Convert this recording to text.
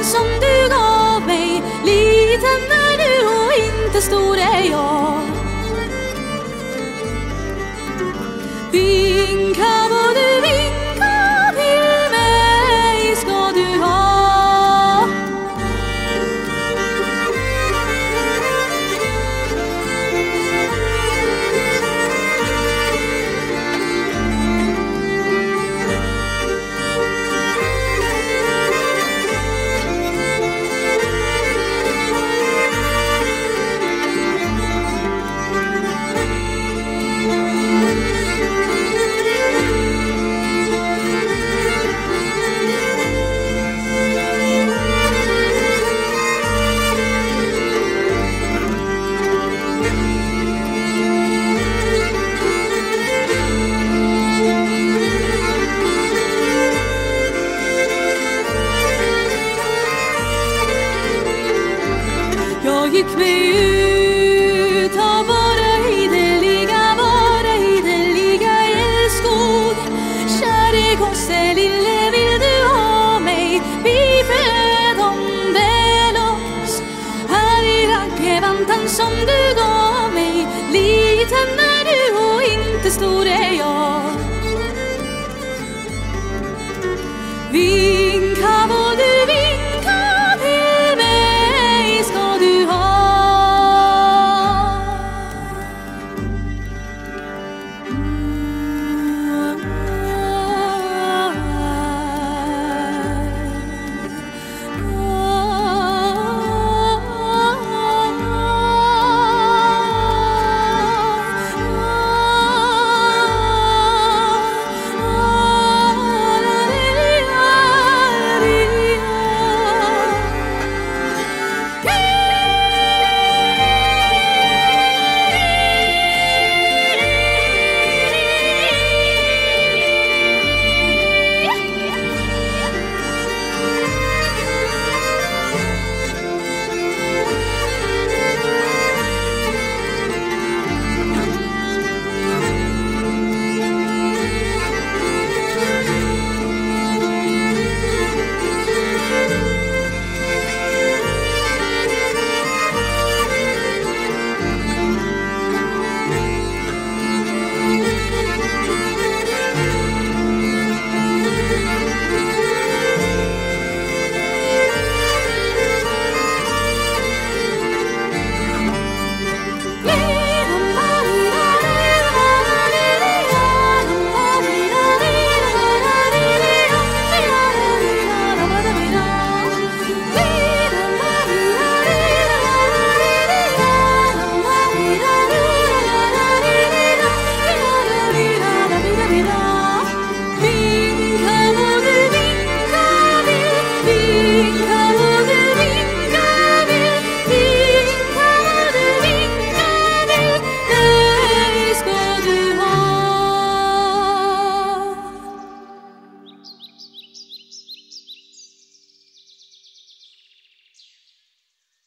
raggevantan som du gav mig. Liten är du och inte stor är jag. Din må gick med ut av våra ideliga, våra ideliga älskog. Käre gosse lille, vill du ha mig? Vi flöd om väl oss. Här i rankevantan som du gav mig. Liten är du och inte stor är jag. Vi